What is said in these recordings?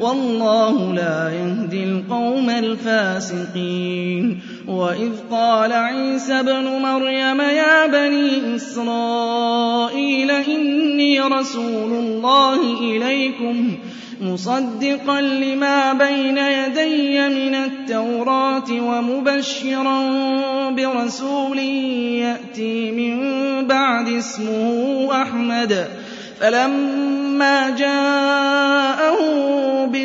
وَاللَّهُ لَا يَهْدِي الْقَوْمَ الْفَاسِقِينَ. وَإِذْ قَالَ عِيسَى ابْنُ مَرْيَمَ يَا بَنِي إِسْرَائِيلَ إِنِّي رَسُولُ اللَّهِ إِلَيْكُمْ مُصَدِّقًا لِّمَا بَيْنَ يَدَيَّ مِنَ التَّوْرَاةِ وَمُبَشِّرًا بِرَسُولٍ يَأْتِي مِن بَعْدِ اسْمُهُ أَحْمَدُ. فَلَمَّا جَاءَهُم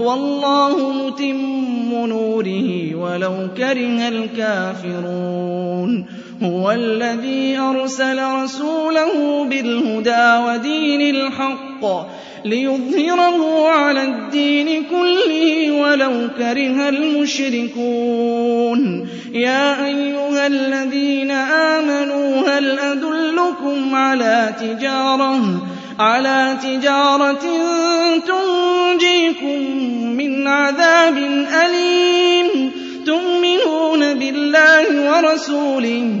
وَاللَّهُ مُتِمُّ نُورِهِ وَلَوْ كَرِهَ الْكَافِرُونَ. هُوَ الَّذِي أَرْسَلَ رَسُولَهُ بِالْهُدَىٰ وَدِينِ الْحَقِّ لِيُظْهِرَهُ عَلَى الدِّينِ كُلِّهِ وَلَوْ كَرِهَ الْمُشْرِكُونَ. يَا أَيُّهَا الَّذِينَ آمَنُوا هَلْ أَدُلُّكُمْ عَلَىٰ تِجَارَةٍ على تجارة تنجيكم من عذاب أليم؟ تؤمنون بالله ورسوله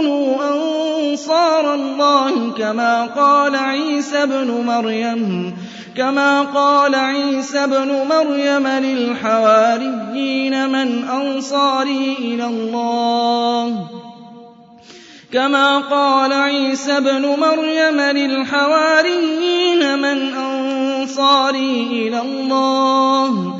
كونوا أنصار الله كما قال عيسى ابن مريم كما قال عيسى ابن مريم للحواريين من أنصاري إلى الله. كما قال عيسى ابن مريم للحواريين من أنصاري إلى الله.